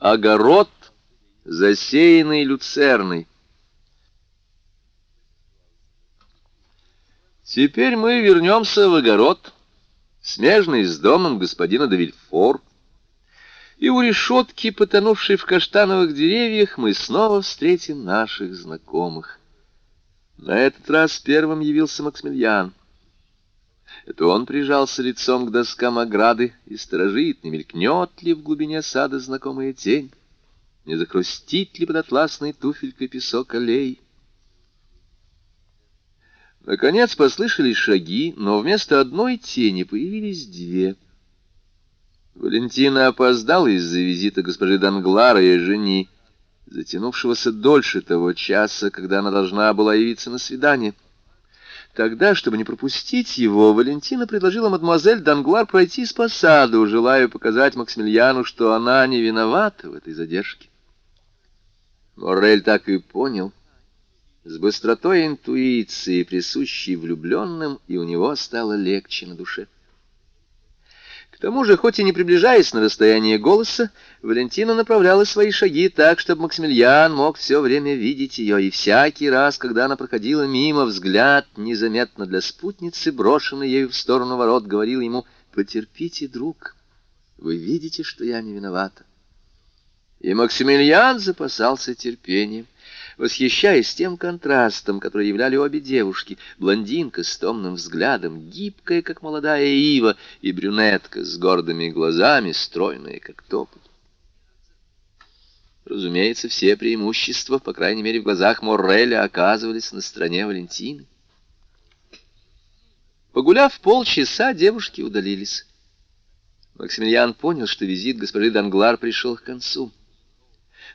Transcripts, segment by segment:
Огород, засеянный люцерной. Теперь мы вернемся в огород, смежный с домом господина Давильфор, и у решетки, потонувшей в каштановых деревьях, мы снова встретим наших знакомых. На этот раз первым явился Максимилиан. Это он прижался лицом к доскам ограды и сторожит, не мелькнет ли в глубине сада знакомая тень, не захрустит ли под атласной туфелькой песок аллей. Наконец послышались шаги, но вместо одной тени появились две. Валентина опоздала из-за визита госпожи Данглара и жени, затянувшегося дольше того часа, когда она должна была явиться на свидание. Тогда, чтобы не пропустить его, Валентина предложила мадемуазель Данглар пройти по саду, желая показать Максимилиану, что она не виновата в этой задержке. Моррель так и понял. С быстротой интуиции, присущей влюбленным, и у него стало легче на душе. К тому же, хоть и не приближаясь на расстояние голоса, Валентина направляла свои шаги так, чтобы Максимилиан мог все время видеть ее, и всякий раз, когда она проходила мимо, взгляд, незаметно для спутницы, брошенный ею в сторону ворот, говорил ему «Потерпите, друг, вы видите, что я не виновата». И Максимилиан запасался терпением восхищаясь тем контрастом, который являли обе девушки, блондинка с томным взглядом, гибкая, как молодая ива, и брюнетка с гордыми глазами, стройная, как тополь. Разумеется, все преимущества, по крайней мере, в глазах Морреля, оказывались на стороне Валентины. Погуляв полчаса, девушки удалились. Максимилиан понял, что визит госпожи Данглар пришел к концу.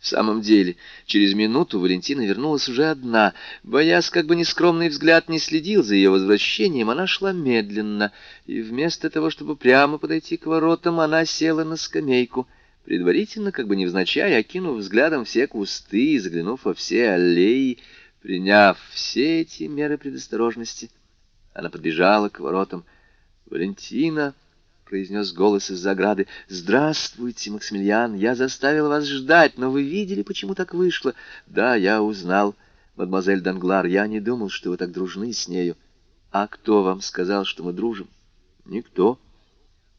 В самом деле, через минуту Валентина вернулась уже одна. Боясь, как бы нескромный взгляд не следил за ее возвращением, она шла медленно, и вместо того, чтобы прямо подойти к воротам, она села на скамейку, предварительно, как бы невзначай, окинув взглядом все кусты и заглянув во все аллеи, приняв все эти меры предосторожности. Она подбежала к воротам. «Валентина!» — произнес голос из заграды. «Здравствуйте, Максимилиан, я заставил вас ждать, но вы видели, почему так вышло?» «Да, я узнал, мадемуазель Данглар, я не думал, что вы так дружны с нею». «А кто вам сказал, что мы дружим?» «Никто.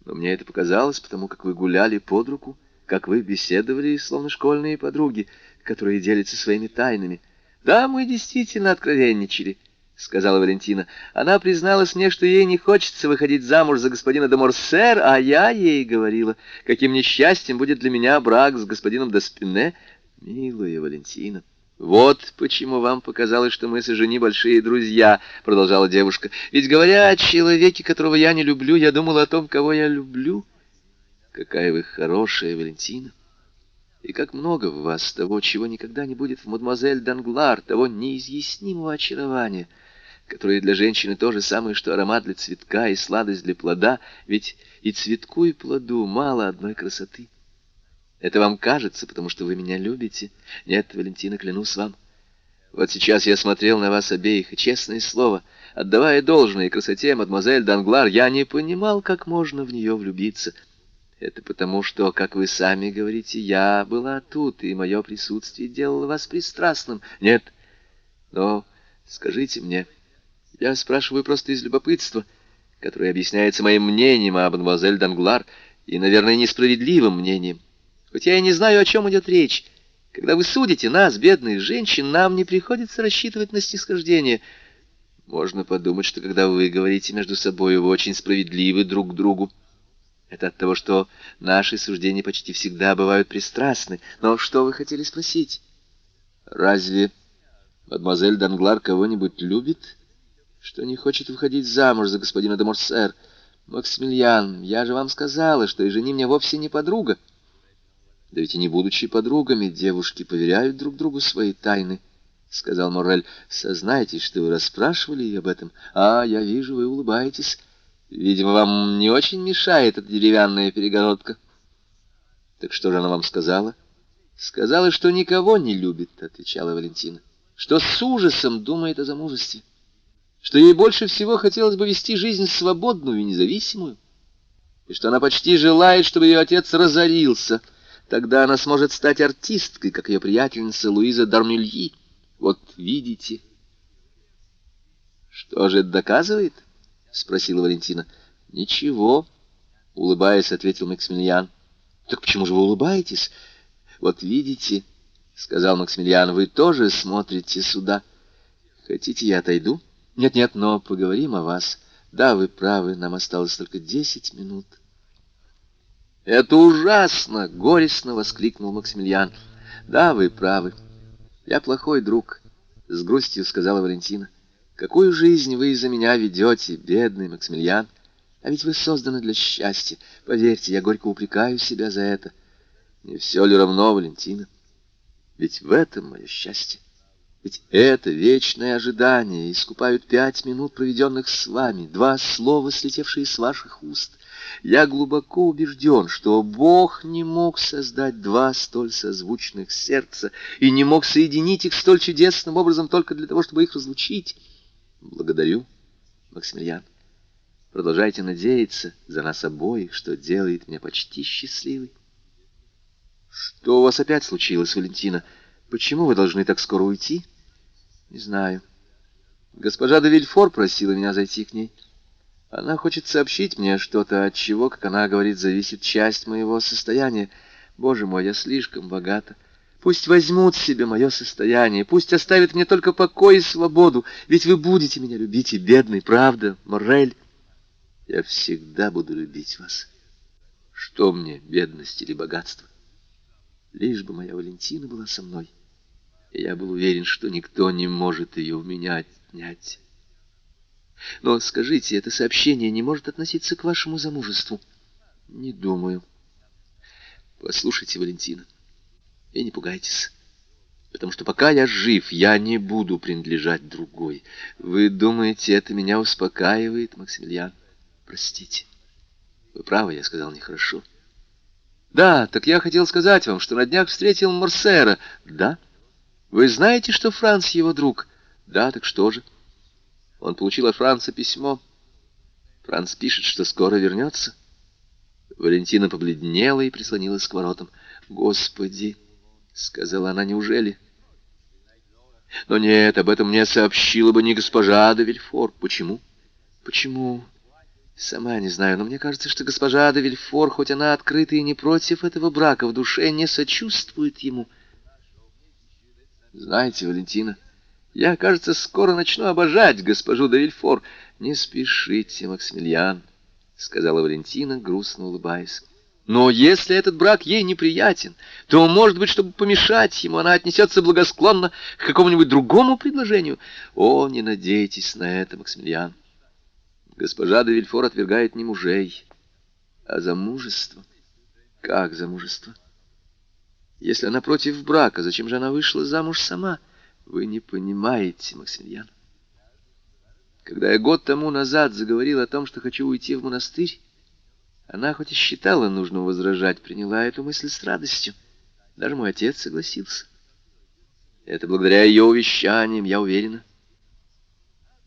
Но мне это показалось, потому как вы гуляли под руку, как вы беседовали, словно школьные подруги, которые делятся своими тайнами. Да, мы действительно откровенничали». — сказала Валентина. Она призналась мне, что ей не хочется выходить замуж за господина де Морсер, а я ей говорила, каким несчастьем будет для меня брак с господином Доспине. Милая Валентина, вот почему вам показалось, что мы с жени большие друзья, — продолжала девушка. Ведь, говоря о человеке, которого я не люблю, я думала о том, кого я люблю. Какая вы хорошая, Валентина! И как много в вас того, чего никогда не будет в мадемуазель Данглар, того неизъяснимого очарования — которые для женщины то же самое, что аромат для цветка и сладость для плода, ведь и цветку, и плоду мало одной красоты. Это вам кажется, потому что вы меня любите? Нет, Валентина, клянусь вам. Вот сейчас я смотрел на вас обеих, и, честное слово, отдавая должное красоте мадемуазель Данглар, я не понимал, как можно в нее влюбиться. Это потому, что, как вы сами говорите, я была тут, и мое присутствие делало вас пристрастным. Нет, но скажите мне... Я спрашиваю просто из любопытства, которое объясняется моим мнением о мадемуазель Данглар и, наверное, несправедливым мнением. Хоть я и не знаю, о чем идет речь. Когда вы судите нас, бедных женщин, нам не приходится рассчитывать на снисхождение. Можно подумать, что когда вы говорите между собой, вы очень справедливы друг к другу. Это от того, что наши суждения почти всегда бывают пристрастны. Но что вы хотели спросить? Разве мадемуазель Данглар кого-нибудь любит? Что не хочет выходить замуж за господина де Морсер. Максимилиан, я же вам сказала, что и жени мне вовсе не подруга. Да ведь и не будучи подругами, девушки поверяют друг другу свои тайны, — сказал Моррель. Сознайтесь, что вы расспрашивали ее об этом. А, я вижу, вы улыбаетесь. Видимо, вам не очень мешает эта деревянная перегородка. Так что же она вам сказала? Сказала, что никого не любит, — отвечала Валентина, — что с ужасом думает о замужестве что ей больше всего хотелось бы вести жизнь свободную и независимую, и что она почти желает, чтобы ее отец разорился, Тогда она сможет стать артисткой, как ее приятельница Луиза Дармюльи. Вот видите. Что же это доказывает? Спросила Валентина. Ничего, улыбаясь, ответил Максимилиан. Так почему же вы улыбаетесь? Вот видите, сказал Максимилиан, вы тоже смотрите сюда. Хотите, я отойду? Нет-нет, но поговорим о вас. Да, вы правы, нам осталось только десять минут. «Это ужасно!» — горестно воскликнул Максимилиан. «Да, вы правы. Я плохой друг», — с грустью сказала Валентина. «Какую жизнь вы из-за меня ведете, бедный Максимилиан? А ведь вы созданы для счастья. Поверьте, я горько упрекаю себя за это. Не все ли равно, Валентина? Ведь в этом мое счастье. Ведь это вечное ожидание искупают пять минут, проведенных с вами, два слова, слетевшие с ваших уст. Я глубоко убежден, что Бог не мог создать два столь созвучных сердца и не мог соединить их столь чудесным образом только для того, чтобы их разлучить. Благодарю, Максимилиан. Продолжайте надеяться за нас обоих, что делает меня почти счастливой. Что у вас опять случилось, Валентина? Почему вы должны так скоро уйти? — не знаю. Госпожа де Вильфор просила меня зайти к ней. Она хочет сообщить мне что-то, от чего, как она говорит, зависит часть моего состояния. Боже мой, я слишком богата. Пусть возьмут себе мое состояние, пусть оставят мне только покой и свободу, ведь вы будете меня любить и бедный, правда, Моррель? Я всегда буду любить вас. Что мне, бедность или богатство? Лишь бы моя Валентина была со мной я был уверен, что никто не может ее у меня отнять. Но скажите, это сообщение не может относиться к вашему замужеству? Не думаю. Послушайте, Валентина, и не пугайтесь, потому что пока я жив, я не буду принадлежать другой. Вы думаете, это меня успокаивает, Максимилиан? Простите. Вы правы, я сказал нехорошо. Да, так я хотел сказать вам, что на днях встретил Морсера. Да? Вы знаете, что Франц его друг? Да, так что же? Он получил от Франца письмо. Франц пишет, что скоро вернется. Валентина побледнела и прислонилась к воротам. «Господи!» — сказала она, — «неужели?» «Но нет, об этом мне сообщила бы не госпожа де Вильфор. Почему?» «Почему?» «Сама не знаю, но мне кажется, что госпожа де Вильфор, хоть она открыта и не против этого брака, в душе не сочувствует ему». Знаете, Валентина, я, кажется, скоро начну обожать госпожу де Вильфор. Не спешите, Максимилиан, — сказала Валентина, грустно улыбаясь. Но если этот брак ей неприятен, то, может быть, чтобы помешать ему, она отнесется благосклонно к какому-нибудь другому предложению. О, не надейтесь на это, Максимилиан. Госпожа де Вильфор отвергает не мужей, а замужество. Как замужество? — если она против брака, зачем же она вышла замуж сама? Вы не понимаете, Максимилиан. Когда я год тому назад заговорил о том, что хочу уйти в монастырь, она хоть и считала нужным возражать, приняла эту мысль с радостью. Даже мой отец согласился. Это благодаря ее увещаниям, я уверена.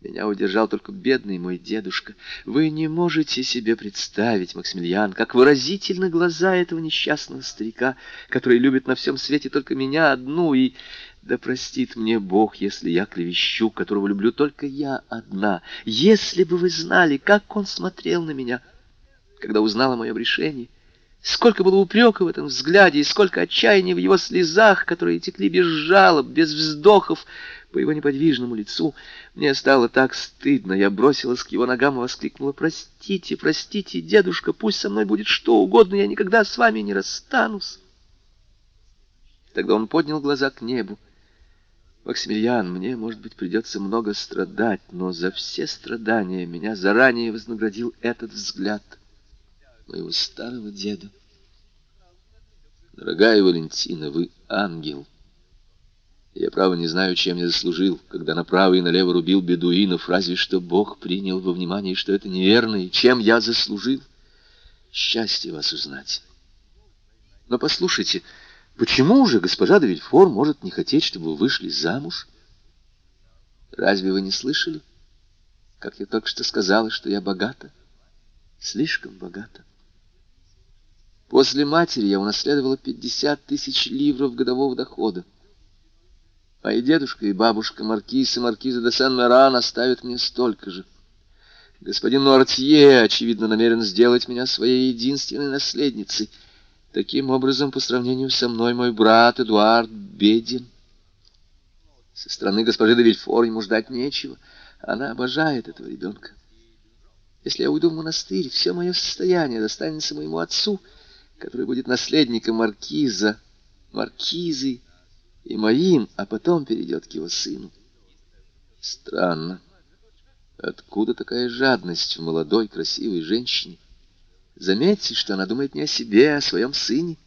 Меня удержал только бедный мой дедушка. Вы не можете себе представить, Максимилиан, как выразительны глаза этого несчастного старика, который любит на всем свете только меня одну, и да простит мне Бог, если я клевещу, которого люблю только я одна. Если бы вы знали, как он смотрел на меня, когда узнал о моем решении, сколько было упрека в этом взгляде и сколько отчаяния в его слезах, которые текли без жалоб, без вздохов, по его неподвижному лицу. Мне стало так стыдно. Я бросилась к его ногам и воскликнула. «Простите, простите, дедушка, пусть со мной будет что угодно, я никогда с вами не расстанусь». Тогда он поднял глаза к небу. «Максимилиан, мне, может быть, придется много страдать, но за все страдания меня заранее вознаградил этот взгляд моего старого деда. Дорогая Валентина, вы ангел». Я, право, не знаю, чем я заслужил, когда направо и налево рубил бедуинов, разве что Бог принял во внимание, что это неверно, и чем я заслужил. Счастье вас узнать. Но послушайте, почему же госпожа де может не хотеть, чтобы вы вышли замуж? Разве вы не слышали, как я только что сказала, что я богата? Слишком богата. После матери я унаследовала 50 тысяч ливров годового дохода. А и дедушка, и бабушка Маркиз и Маркиза де Сен-Меран оставят мне столько же. Господин Нуартье, очевидно, намерен сделать меня своей единственной наследницей. Таким образом, по сравнению со мной, мой брат Эдуард беден. Со стороны госпожи де Вильфор ему ждать нечего. Она обожает этого ребенка. Если я уйду в монастырь, все мое состояние достанется моему отцу, который будет наследником маркиза, маркизы и моим, а потом перейдет к его сыну. Странно. Откуда такая жадность в молодой, красивой женщине? Заметьте, что она думает не о себе, а о своем сыне.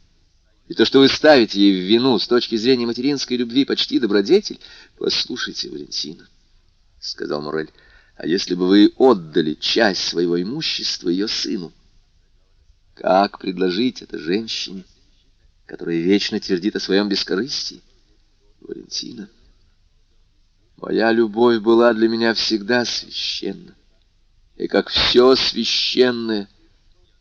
И то, что вы ставите ей в вину с точки зрения материнской любви, почти добродетель. Послушайте, Валентина, — сказал Морель, — а если бы вы отдали часть своего имущества ее сыну? Как предложить это женщине, которая вечно твердит о своем бескорыстии? Валентина, — Моя любовь была для меня всегда священна. И как все священное,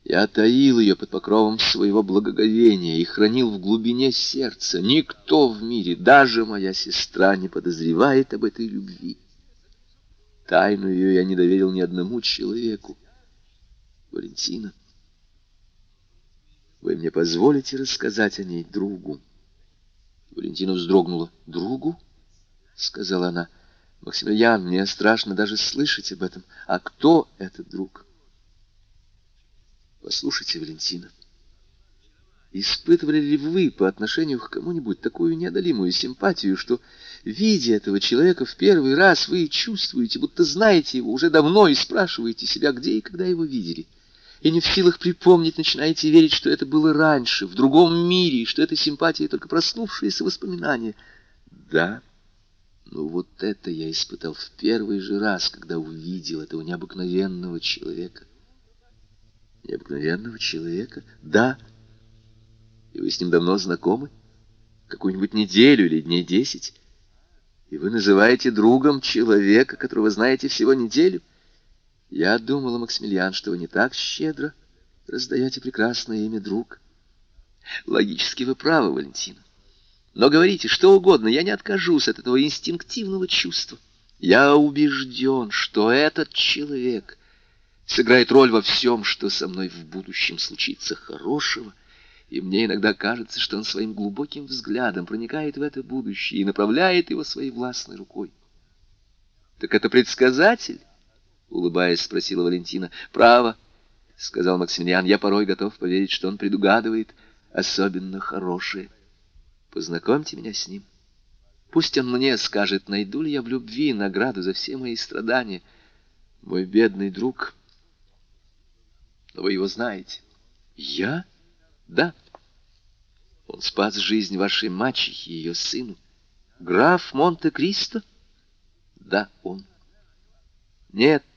я таил ее под покровом своего благоговения и хранил в глубине сердца. Никто в мире, даже моя сестра, не подозревает об этой любви. Тайну ее я не доверил ни одному человеку. Валентина, вы мне позволите рассказать о ней другу? Валентина вздрогнула. Другу? — сказала она. «Максимилиан, мне страшно даже слышать об этом. А кто этот друг?» «Послушайте, Валентина, испытывали ли вы по отношению к кому-нибудь такую неодолимую симпатию, что, видя этого человека в первый раз, вы чувствуете, будто знаете его уже давно и спрашиваете себя, где и когда его видели?» И не в силах припомнить, начинаете верить, что это было раньше, в другом мире, и что эта симпатия только проснувшиеся воспоминания. Да, ну вот это я испытал в первый же раз, когда увидел этого необыкновенного человека. Необыкновенного человека? Да. И вы с ним давно знакомы? Какую-нибудь неделю или дней десять? И вы называете другом человека, которого знаете всего неделю? Я думала, Максимилиан, что вы не так щедро раздаете прекрасное имя друг. Логически вы правы, Валентина. Но говорите что угодно, я не откажусь от этого инстинктивного чувства. Я убежден, что этот человек сыграет роль во всем, что со мной в будущем случится хорошего, и мне иногда кажется, что он своим глубоким взглядом проникает в это будущее и направляет его своей властной рукой. «Так это предсказатель?» — улыбаясь, спросила Валентина. «Право», — сказал Максимилиан, — «я порой готов поверить, что он предугадывает особенно хорошее». Познакомьте меня с ним. Пусть он мне скажет, найду ли я в любви награду за все мои страдания. Мой бедный друг. Но вы его знаете. Я? Да. Он спас жизнь вашей мачехи и ее сыну. Граф Монте-Кристо? Да, он. Нет, —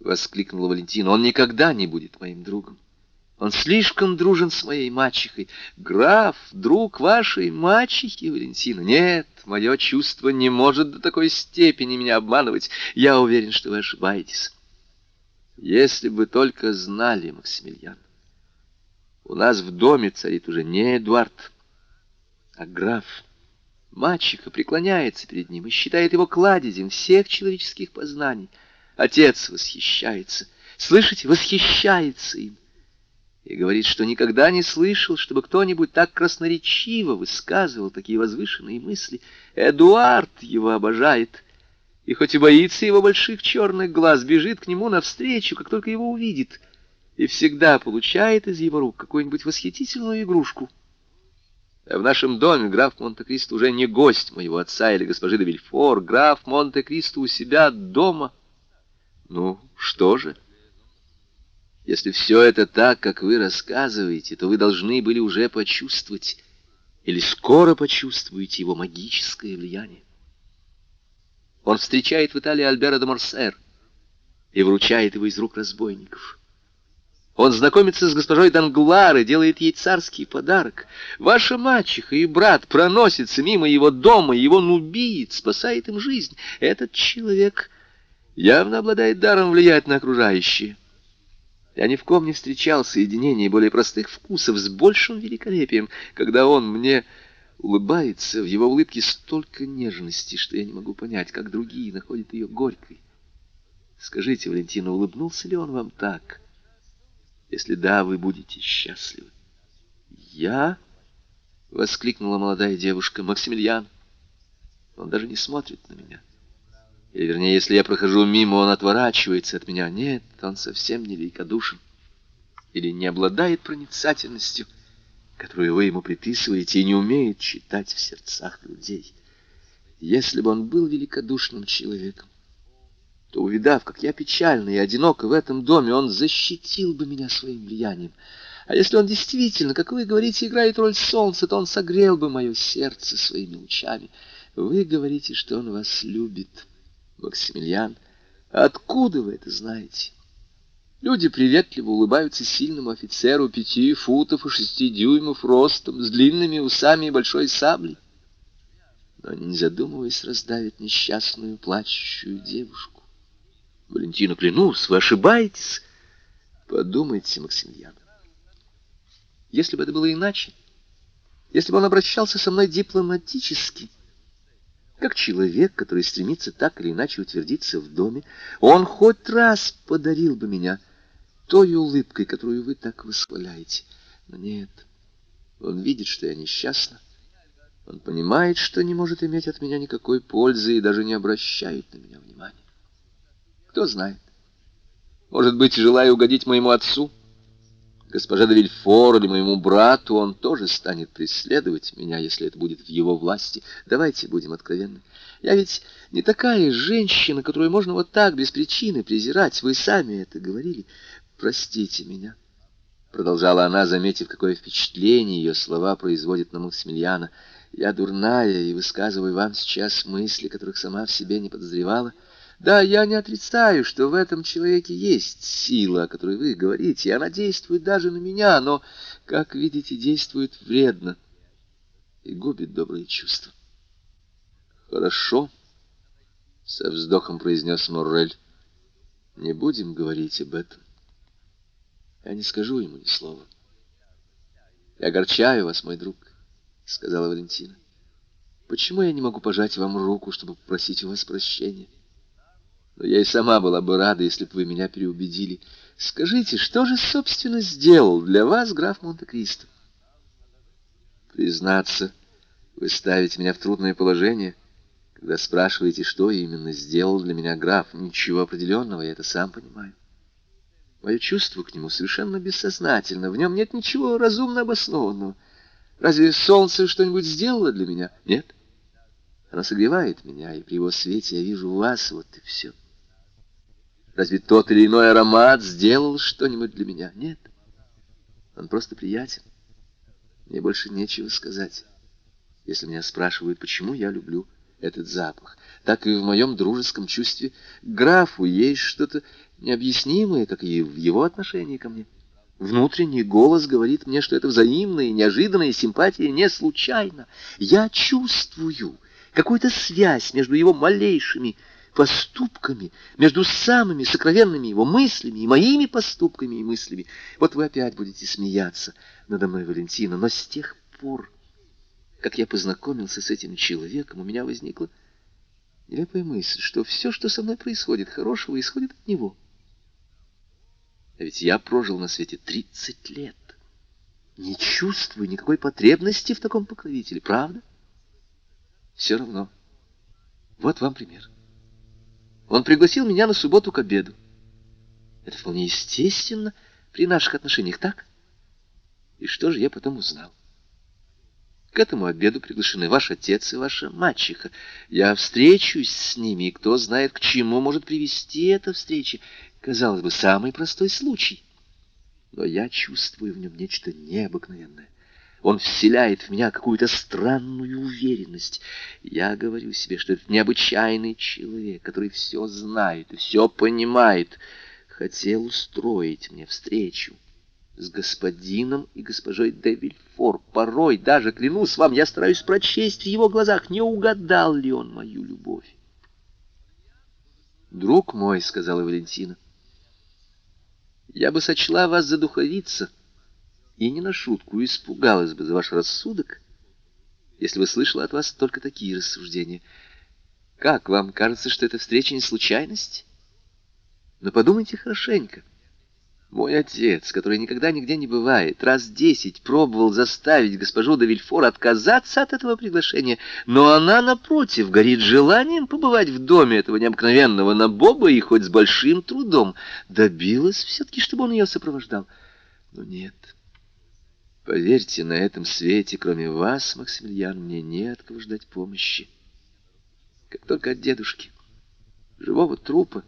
воскликнула Валентина, — он никогда не будет моим другом. Он слишком дружен с моей мачехой. Граф, друг вашей мачехи, Валентина. Нет, мое чувство не может до такой степени меня обманывать. Я уверен, что вы ошибаетесь. Если бы только знали, Максимилиан. У нас в доме царит уже не Эдуард, а граф. Мачеха преклоняется перед ним и считает его кладезем всех человеческих познаний. Отец восхищается. Слышите, восхищается им и говорит, что никогда не слышал, чтобы кто-нибудь так красноречиво высказывал такие возвышенные мысли. Эдуард его обожает, и хоть и боится его больших черных глаз, бежит к нему навстречу, как только его увидит, и всегда получает из его рук какую-нибудь восхитительную игрушку. А в нашем доме граф Монте-Кристо уже не гость моего отца или госпожи де Вильфор, граф Монте-Кристо у себя дома. Ну, что же? Если все это так, как вы рассказываете, то вы должны были уже почувствовать, или скоро почувствуете его магическое влияние. Он встречает в Италии Альбера де Морсер и вручает его из рук разбойников. Он знакомится с госпожой Данглар и делает ей царский подарок. Ваша мачеха и брат проносятся мимо его дома, и его нубиец спасает им жизнь. Этот человек явно обладает даром влиять на окружающие. Я ни в ком не встречал соединений более простых вкусов с большим великолепием, когда он мне улыбается, в его улыбке столько нежности, что я не могу понять, как другие находят ее горькой. Скажите, Валентина, улыбнулся ли он вам так? Если да, вы будете счастливы. Я? — воскликнула молодая девушка. Максимилиан. Он даже не смотрит на меня. Или, вернее, если я прохожу мимо, он отворачивается от меня. Нет, он совсем не великодушен. Или не обладает проницательностью, которую вы ему приписываете, и не умеет читать в сердцах людей. Если бы он был великодушным человеком, то, увидав, как я печальна и одинока в этом доме, он защитил бы меня своим влиянием. А если он действительно, как вы говорите, играет роль солнца, то он согрел бы мое сердце своими лучами. Вы говорите, что он вас любит. Максимилиан, откуда вы это знаете? Люди приветливо улыбаются сильному офицеру пяти футов и шести дюймов ростом, с длинными усами и большой саблей. Но не задумываясь, раздавят несчастную плачущую девушку. Валентина, клянусь, вы ошибаетесь. Подумайте, Максимилиан. Если бы это было иначе, если бы он обращался со мной дипломатически, как человек, который стремится так или иначе утвердиться в доме, он хоть раз подарил бы меня той улыбкой, которую вы так восхваляете. Но нет, он видит, что я несчастна. Он понимает, что не может иметь от меня никакой пользы и даже не обращает на меня внимания. Кто знает. Может быть, желая угодить моему отцу, госпожа де Вильфор или моему брату, он тоже станет преследовать меня, если это будет в его власти. Давайте будем откровенны. Я ведь не такая женщина, которую можно вот так, без причины, презирать. Вы сами это говорили. Простите меня. Продолжала она, заметив, какое впечатление ее слова производят на Максимилиана. Я дурная и высказываю вам сейчас мысли, которых сама в себе не подозревала. Да, я не отрицаю, что в этом человеке есть сила, о которой вы говорите, и она действует даже на меня, но, как видите, действует вредно и губит добрые чувства. Хорошо, — со вздохом произнес Моррель, — не будем говорить об этом. Я не скажу ему ни слова. Я огорчаю вас, мой друг, — сказала Валентина. Почему я не могу пожать вам руку, чтобы попросить у вас прощения? — но я и сама была бы рада, если бы вы меня переубедили. Скажите, что же, собственно, сделал для вас граф Монте-Кристо? Признаться, вы ставите меня в трудное положение, когда спрашиваете, что именно сделал для меня граф. Ничего определенного, я это сам понимаю. Мое чувство к нему совершенно бессознательно, в нем нет ничего разумно обоснованного. Разве солнце что-нибудь сделало для меня? Нет. Оно согревает меня, и при его свете я вижу вас, вот и все. Разве тот или иной аромат сделал что-нибудь для меня? Нет. Он просто приятен. Мне больше нечего сказать. Если меня спрашивают, почему я люблю этот запах, так и в моем дружеском чувстве графу есть что-то необъяснимое, как и в его отношении ко мне. Внутренний голос говорит мне, что это взаимная и неожиданная симпатия не случайна. Я чувствую какую-то связь между его малейшими поступками, между самыми сокровенными его мыслями и моими поступками и мыслями. Вот вы опять будете смеяться надо мной, Валентина, но с тех пор, как я познакомился с этим человеком, у меня возникла нелепая мысль, что все, что со мной происходит, хорошего исходит от него. А ведь я прожил на свете тридцать лет, не чувствую никакой потребности в таком покровителе, правда? Все равно. Вот вам пример. Он пригласил меня на субботу к обеду. Это вполне естественно при наших отношениях, так? И что же я потом узнал? К этому обеду приглашены ваш отец и ваша мачеха. Я встречусь с ними, и кто знает, к чему может привести эта встреча. Казалось бы, самый простой случай. Но я чувствую в нем нечто необыкновенное. Он вселяет в меня какую-то странную уверенность. Я говорю себе, что это необычайный человек, который все знает и все понимает. Хотел устроить мне встречу с господином и госпожой де Вильфор. Порой, даже клянусь вам, я стараюсь прочесть в его глазах, не угадал ли он мою любовь. «Друг мой», — сказала Валентина, — Я бы сочла вас за духовица и не на шутку испугалась бы за ваш рассудок, если бы слышала от вас только такие рассуждения. Как вам кажется, что эта встреча не случайность? Но подумайте хорошенько. Мой отец, который никогда нигде не бывает, раз десять пробовал заставить госпожу де Вильфор отказаться от этого приглашения, но она, напротив, горит желанием побывать в доме этого необыкновенного набоба и хоть с большим трудом добилась все-таки, чтобы он ее сопровождал. Но нет. Поверьте, на этом свете, кроме вас, Максимилиан, мне не от кого ждать помощи. Как только от дедушки, живого трупа,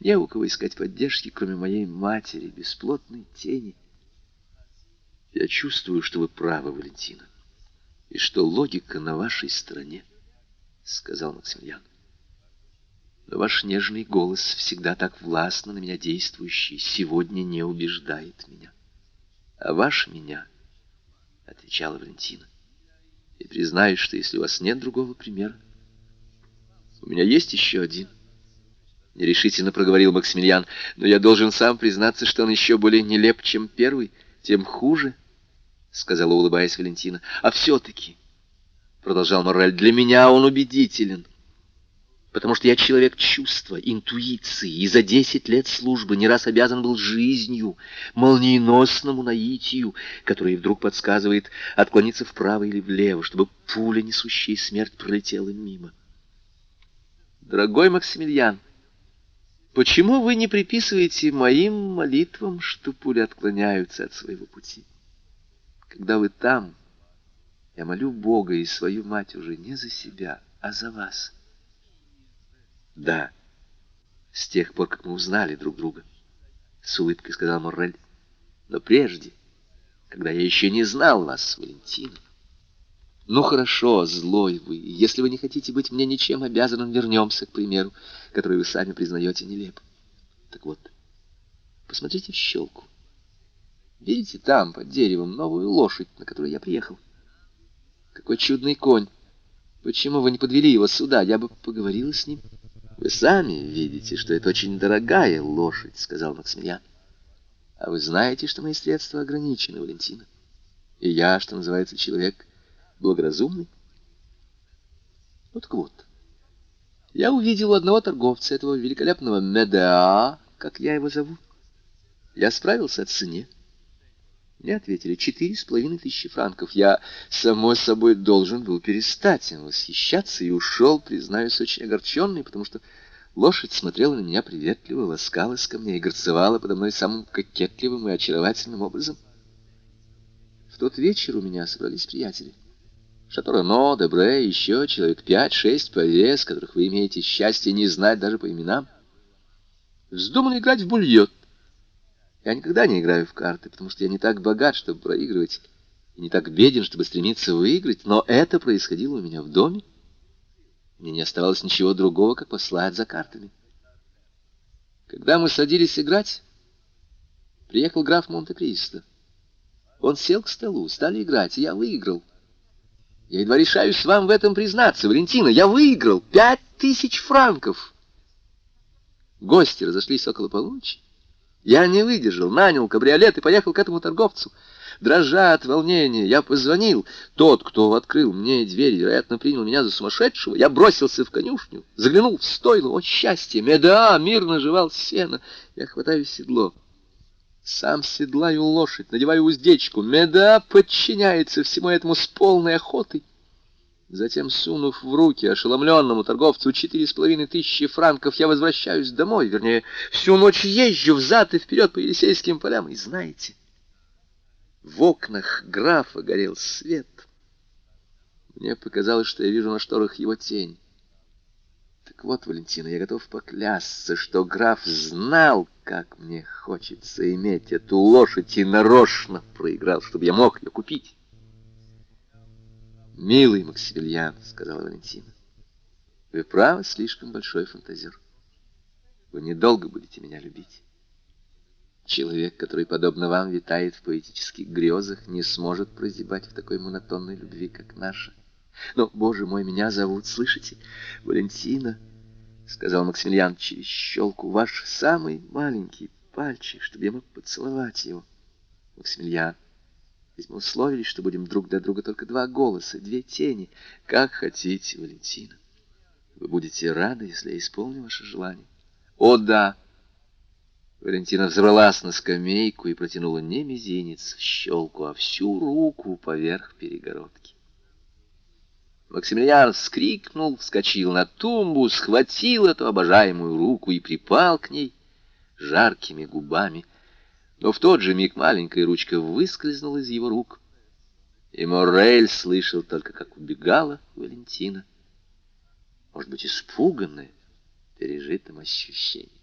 не у кого искать поддержки, кроме моей матери, бесплотной тени. Я чувствую, что вы правы, Валентина, и что логика на вашей стороне, — сказал Максимилиан. Но ваш нежный голос, всегда так властно на меня действующий, сегодня не убеждает меня. А ваш меня, — отвечала Валентина, — и признаюсь, что если у вас нет другого примера, у меня есть еще один —— нерешительно проговорил Максимилиан, — но я должен сам признаться, что он еще более нелеп, чем первый, тем хуже, — сказала, улыбаясь Валентина. — А все-таки, — продолжал Моррель, — для меня он убедителен, потому что я человек чувства, интуиции, и за десять лет службы не раз обязан был жизнью, молниеносному наитию, которое вдруг подсказывает отклониться вправо или влево, чтобы пуля, несущая смерть, пролетела мимо. Дорогой Максимилиан, — Почему вы не приписываете моим молитвам, что пули отклоняются от своего пути? Когда вы там, я молю Бога и свою мать уже не за себя, а за вас. Да, с тех пор, как мы узнали друг друга, с улыбкой сказал Моррель. Но прежде, когда я еще не знал вас, Валентина, ну хорошо, злой вы. Если вы не хотите быть мне ничем обязанным, вернемся к примеру, который вы сами признаете нелепым. Так вот, посмотрите в щелку. Видите там, под деревом, новую лошадь, на которую я приехал? Какой чудный конь. Почему вы не подвели его сюда? Я бы поговорила с ним. Вы сами видите, что это очень дорогая лошадь, сказал Максимилиан. А вы знаете, что мои средства ограничены, Валентина. И я, что называется, человек благоразумный. Ну так вот, я увидел у одного торговца этого великолепного Медеа, как я его зову. Я справился о цене. Мне ответили четыре с половиной тысячи франков. Я, само собой, должен был перестать им восхищаться и ушел, признаюсь, очень огорченный, потому что лошадь смотрела на меня приветливо, ласкалась ко мне и горцевала подо мной самым кокетливым и очаровательным образом. В тот вечер у меня собрались приятели. Шато Дебре, еще человек пять-шесть повес, которых вы имеете счастье не знать даже по именам. Вздумали играть в бульет. Я никогда не играю в карты, потому что я не так богат, чтобы проигрывать, и не так беден, чтобы стремиться выиграть, но это происходило у меня в доме. Мне не оставалось ничего другого, как послать за картами. Когда мы садились играть, приехал граф Монте-Кристо. Он сел к столу, стали играть, и я выиграл. Я едва решаюсь вам в этом признаться, Валентина. Я выиграл пять тысяч франков. Гости разошлись около полуночи. Я не выдержал, нанял кабриолет и поехал к этому торговцу. Дрожа от волнения, я позвонил. Тот, кто открыл мне дверь, вероятно, принял меня за сумасшедшего. Я бросился в конюшню, заглянул в стойло. О, счастье! Меда мирно жевал сено. Я хватаю седло. Сам седлаю лошадь, надеваю уздечку. Меда подчиняется всему этому с полной охотой. Затем, сунув в руки ошеломленному торговцу четыре с половиной тысячи франков, я возвращаюсь домой, вернее, всю ночь езжу взад и вперед по Елисейским полям. И знаете, в окнах графа горел свет. Мне показалось, что я вижу на шторах его тень. Так вот, Валентина, я готов поклясться, что граф знал, как мне хочется иметь эту лошадь, и нарочно проиграл, чтобы я мог ее купить. «Милый Максимилиан», — сказала Валентина, — «вы правы, слишком большой фантазер. Вы недолго будете меня любить. Человек, который, подобно вам, витает в поэтических грезах, не сможет прозябать в такой монотонной любви, как наша. Но, боже мой, меня зовут, слышите? Валентина, — сказал Максимилиан через щелку, — ваш самый маленький пальчик, чтобы я мог поцеловать его. Максимилиан, ведь мы условились, что будем друг для друга только два голоса, две тени. Как хотите, Валентина. Вы будете рады, если я исполню ваше желание. О, да! Валентина взобралась на скамейку и протянула не мизинец в щелку, а всю руку поверх перегородки. Максимилиан вскрикнул, вскочил на тумбу, схватил эту обожаемую руку и припал к ней жаркими губами. Но в тот же миг маленькая ручка выскользнула из его рук, и Моррель слышал только, как убегала Валентина, может быть, испуганная пережитым ощущением.